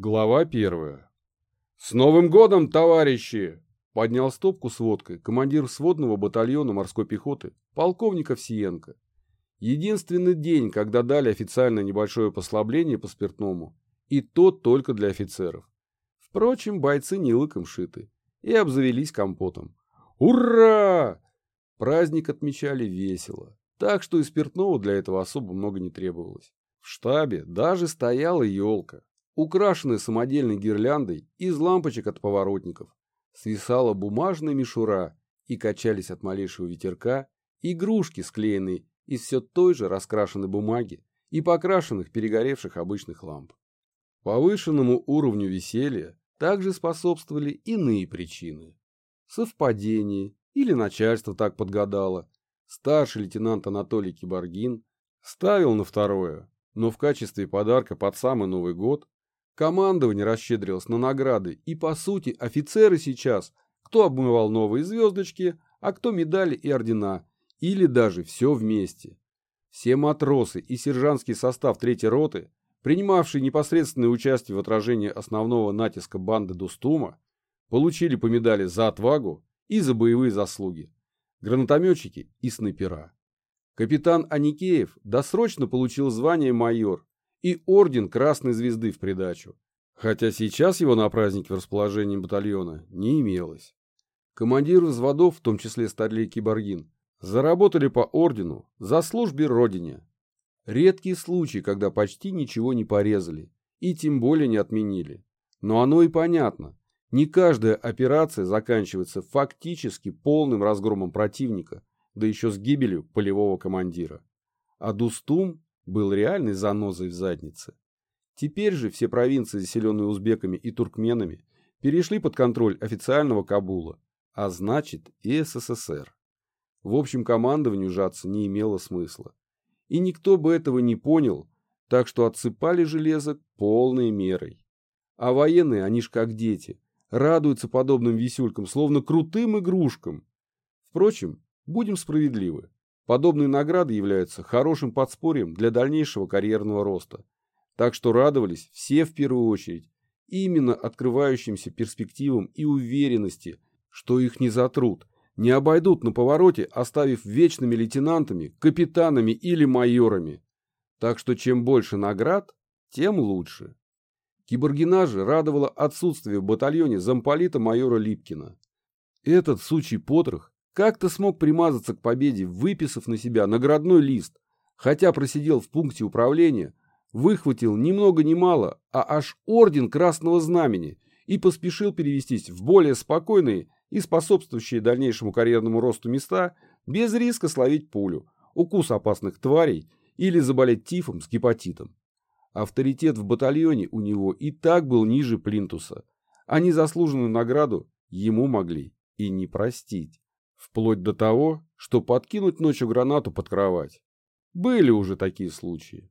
Глава первая. «С Новым годом, товарищи!» Поднял стопку с водкой командир сводного батальона морской пехоты, полковник Овсиенко. Единственный день, когда дали официально небольшое послабление по спиртному, и то только для офицеров. Впрочем, бойцы не лыком шиты и обзавелись компотом. Ура! Праздник отмечали весело, так что и спиртного для этого особо много не требовалось. В штабе даже стояла елка, украшенная самодельной гирляндой из лампочек от поворотников. Свисала бумажная мишура, и качались от малейшего ветерка игрушки, склеенные из все той же раскрашенной бумаги и покрашенных перегоревших обычных ламп. Повышенному уровню веселья также способствовали иные причины. Совпадение или начальство так подгадало. Старший лейтенант Анатолий Киборгин ставил на второе, но в качестве подарка под самый Новый год Командование расщедрилось на награды, и, по сути, офицеры сейчас, кто обмывал новые звездочки, а кто медали и ордена, или даже все вместе. Все матросы и сержантский состав третьей роты, принимавшие непосредственное участие в отражении основного натиска банды Дустума, получили по медали за отвагу и за боевые заслуги, гранатометчики и снайпера. Капитан Аникеев досрочно получил звание майор и орден Красной Звезды в придачу, хотя сейчас его на празднике в расположении батальона не имелось. Командиры взводов, в том числе Старлей Киборгин, заработали по ордену за службе Родине. Редкий случай, когда почти ничего не порезали и тем более не отменили. Но оно и понятно. Не каждая операция заканчивается фактически полным разгромом противника, да еще с гибелью полевого командира. А Дустум был реальной занозой в заднице. Теперь же все провинции, заселенные узбеками и туркменами, перешли под контроль официального Кабула, а значит и СССР. В общем, командованию жаться не имело смысла. И никто бы этого не понял, так что отсыпали железо полной мерой. А военные, они ж как дети, радуются подобным висюлькам, словно крутым игрушкам. Впрочем, будем справедливы. Подобные награды являются хорошим подспорьем для дальнейшего карьерного роста. Так что радовались все в первую очередь именно открывающимся перспективам и уверенности, что их не затрут, не обойдут на повороте, оставив вечными лейтенантами, капитанами или майорами. Так что чем больше наград, тем лучше. Киборгина же радовало отсутствие в батальоне замполита майора Липкина. Этот сучий потрох как-то смог примазаться к победе, выписав на себя наградной лист, хотя просидел в пункте управления, выхватил ни много ни мало, а аж орден Красного Знамени и поспешил перевестись в более спокойные и способствующие дальнейшему карьерному росту места без риска словить пулю, укус опасных тварей или заболеть тифом с гепатитом. Авторитет в батальоне у него и так был ниже плинтуса, а незаслуженную награду ему могли и не простить. Вплоть до того, что подкинуть ночью гранату под кровать. Были уже такие случаи.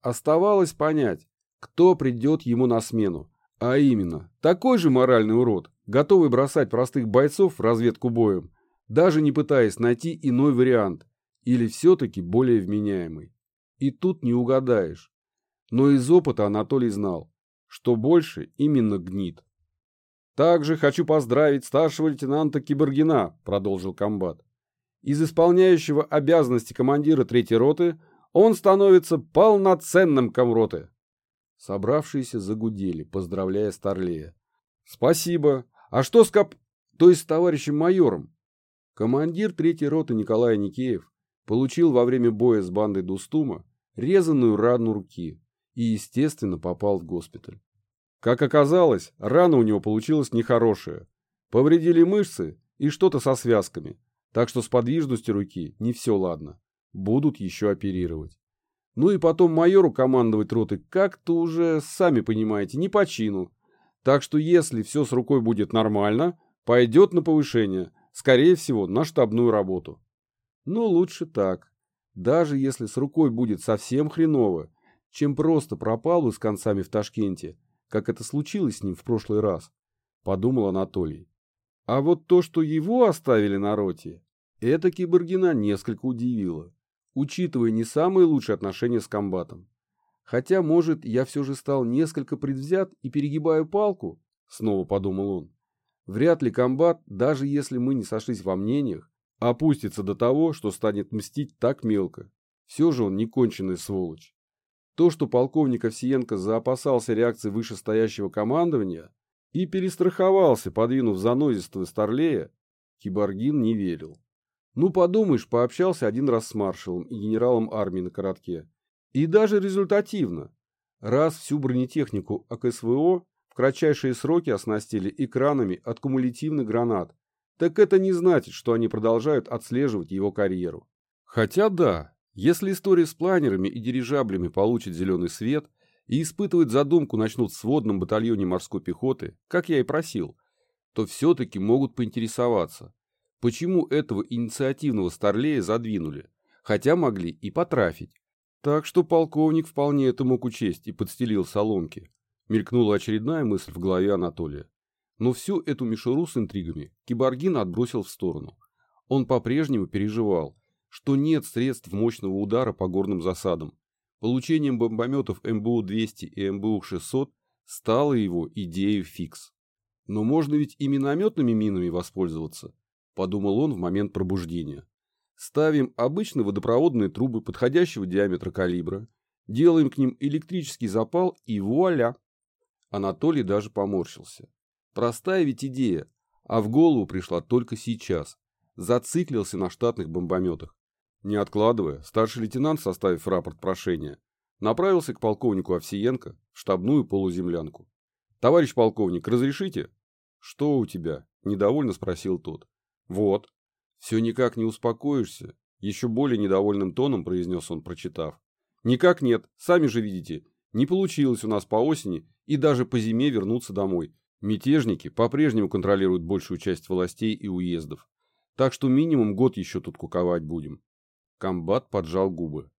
Оставалось понять, кто придет ему на смену, а именно, такой же моральный урод, готовый бросать простых бойцов в разведку боем, даже не пытаясь найти иной вариант, или все-таки более вменяемый. И тут не угадаешь. Но из опыта Анатолий знал, что больше именно гнит. «Также хочу поздравить старшего лейтенанта Киборгина», — продолжил комбат. «Из исполняющего обязанности командира третьей роты он становится полноценным комроты». Собравшиеся загудели, поздравляя Старлея. «Спасибо. А что с кап... то есть с товарищем майором?» Командир третьей роты Николай Никеев получил во время боя с бандой Дустума резаную рану руки и, естественно, попал в госпиталь. Как оказалось, рана у него получилась нехорошая. Повредили мышцы и что-то со связками, так что с подвижностью руки не все ладно. Будут еще оперировать. Ну и потом майору командовать роты как-то уже, сами понимаете, не по чину. Так что если все с рукой будет нормально, пойдет на повышение, скорее всего, на штабную работу. Но лучше так. Даже если с рукой будет совсем хреново, чем просто пропал с концами в Ташкенте, как это случилось с ним в прошлый раз, подумал Анатолий. А вот то, что его оставили на роте, это Киборгина несколько удивило, учитывая не самые лучшие отношения с комбатом. Хотя, может, я все же стал несколько предвзят и перегибаю палку, снова подумал он. Вряд ли комбат, даже если мы не сошлись во мнениях, опустится до того, что станет мстить так мелко. Все же он не конченый сволочь. То, что полковник Овсиенко заопасался реакции вышестоящего командования и перестраховался, подвинув занозистого старлея, Киборгин не верил. Ну, подумаешь, пообщался один раз с маршалом и генералом армии на коротке. И даже результативно. Раз всю бронетехнику АКСВО в кратчайшие сроки оснастили экранами от кумулятивных гранат, так это не значит, что они продолжают отслеживать его карьеру. Хотя да, если история с планерами и дирижаблями получит зеленый свет и испытывать задумку начнут в сводном батальоне морской пехоты, как я и просил, то все-таки могут поинтересоваться, почему этого инициативного старлея задвинули, хотя могли и потрафить. Так что полковник вполне это мог учесть и подстелил соломки. Мелькнула очередная мысль в голове Анатолия. Но всю эту мишуру с интригами Киборгин отбросил в сторону. Он по-прежнему переживал, что нет средств мощного удара по горным засадам. Получением бомбометов МБУ-200 и МБУ-600 стала его идеей фикс. Но можно ведь и минометными минами воспользоваться, подумал он в момент пробуждения. Ставим обычные водопроводные трубы подходящего диаметра калибра, делаем к ним электрический запал и вуаля. Анатолий даже поморщился. Простая ведь идея, а в голову пришла только сейчас. Зациклился на штатных бомбометах. Не откладывая, старший лейтенант, составив рапорт прошения, направился к полковнику Овсиенко в штабную полуземлянку. «Товарищ полковник, разрешите?» «Что у тебя?» – недовольно спросил тот. «Вот». «Все никак не успокоишься?» – еще более недовольным тоном произнес он, прочитав. «Никак нет, сами же видите. Не получилось у нас по осени и даже по зиме вернуться домой. Мятежники по-прежнему контролируют большую часть властей и уездов. Так что минимум год еще тут куковать будем. Комбат поджал губы.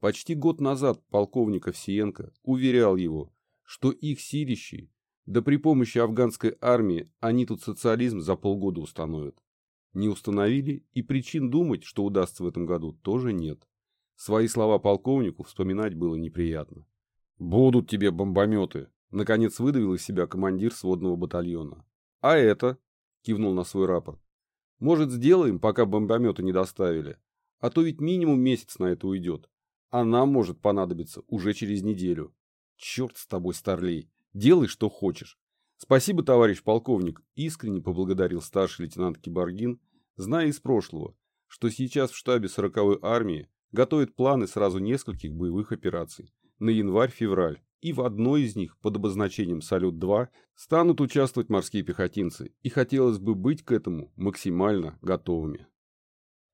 Почти год назад полковник Овсиенко уверял его, что их силищи, да при помощи афганской армии они тут социализм за полгода установят. Не установили, и причин думать, что удастся в этом году, тоже нет. Свои слова полковнику вспоминать было неприятно. «Будут тебе бомбометы!» Наконец выдавил из себя командир сводного батальона. «А это?» – кивнул на свой рапорт. «Может, сделаем, пока бомбометы не доставили? А то ведь минимум месяц на это уйдет. А нам может понадобиться уже через неделю. Черт с тобой, старлей. Делай, что хочешь. Спасибо, товарищ полковник, искренне поблагодарил старший лейтенант Киборгин, зная из прошлого, что сейчас в штабе 40-й армии готовят планы сразу нескольких боевых операций на январь-февраль, и в одной из них под обозначением «Салют-2» станут участвовать морские пехотинцы, и хотелось бы быть к этому максимально готовыми.